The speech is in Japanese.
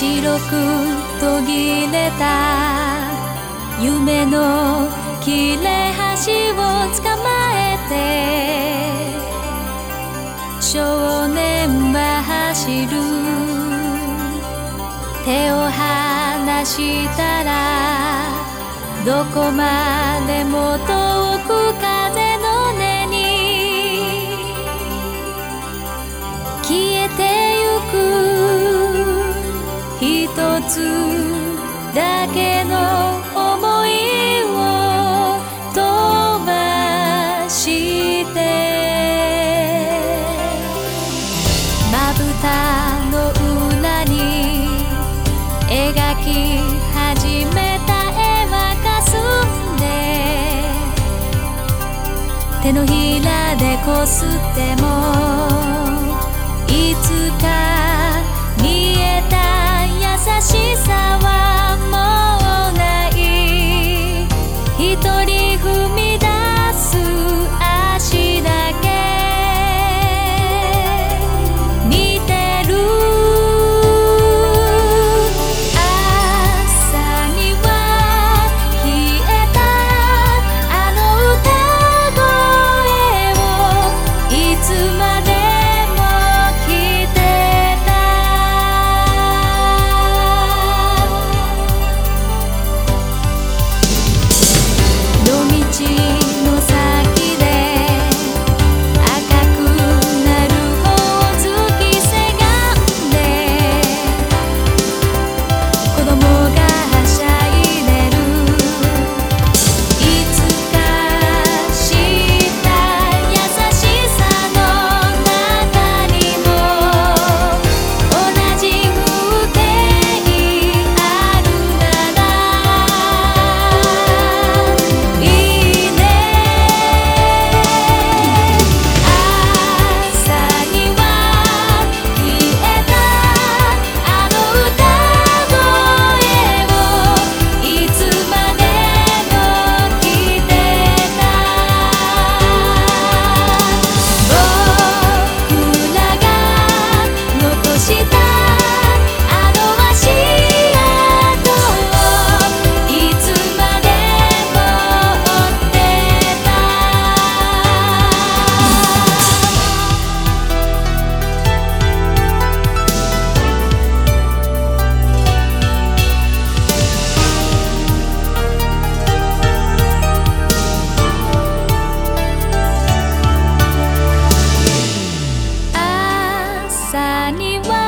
白く途切れた夢の切れ端を捕まえて少年は走る。手を離したらどこまでも遠つだけの想いを飛ばして。まぶたの裏に描き始めた絵はかすんで。手のひらでこすってもいつかしさ把你忘。